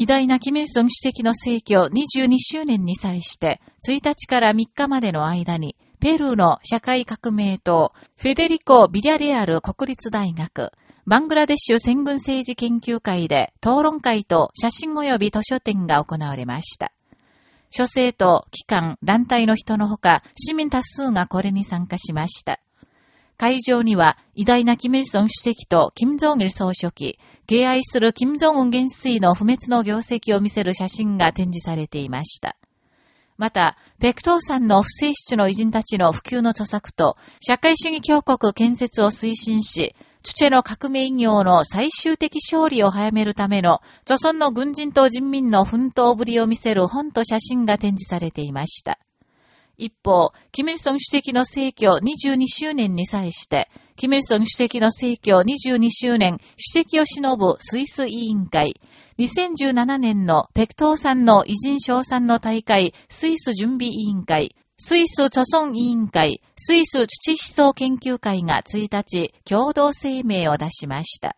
偉大なキミルソン主席の逝去22周年に際して、1日から3日までの間に、ペルーの社会革命党、フェデリコ・ビリャレアル国立大学、バングラデシュ戦軍政治研究会で討論会と写真及び図書展が行われました。諸政党、機関、団体の人のほか、市民多数がこれに参加しました。会場には、偉大なキム・イルソン主席とキム・ジョン・イル総書記、敬愛するキム・ジョン・ウン元帥の不滅の業績を見せる写真が展示されていました。また、ペクトーさんの不正室の偉人たちの普及の著作と、社会主義強国建設を推進し、チュチェの革命業の最終的勝利を早めるための、著村の軍人と人民の奮闘ぶりを見せる本と写真が展示されていました。一方、キミルソン主席の逝去22周年に際して、キミルソン主席の逝去22周年主席を忍ぶスイス委員会、2017年のペクトーさんの偉人賞賛の大会スイス準備委員会、スイス著村委員会、スイス土思想研究会が1日共同声明を出しました。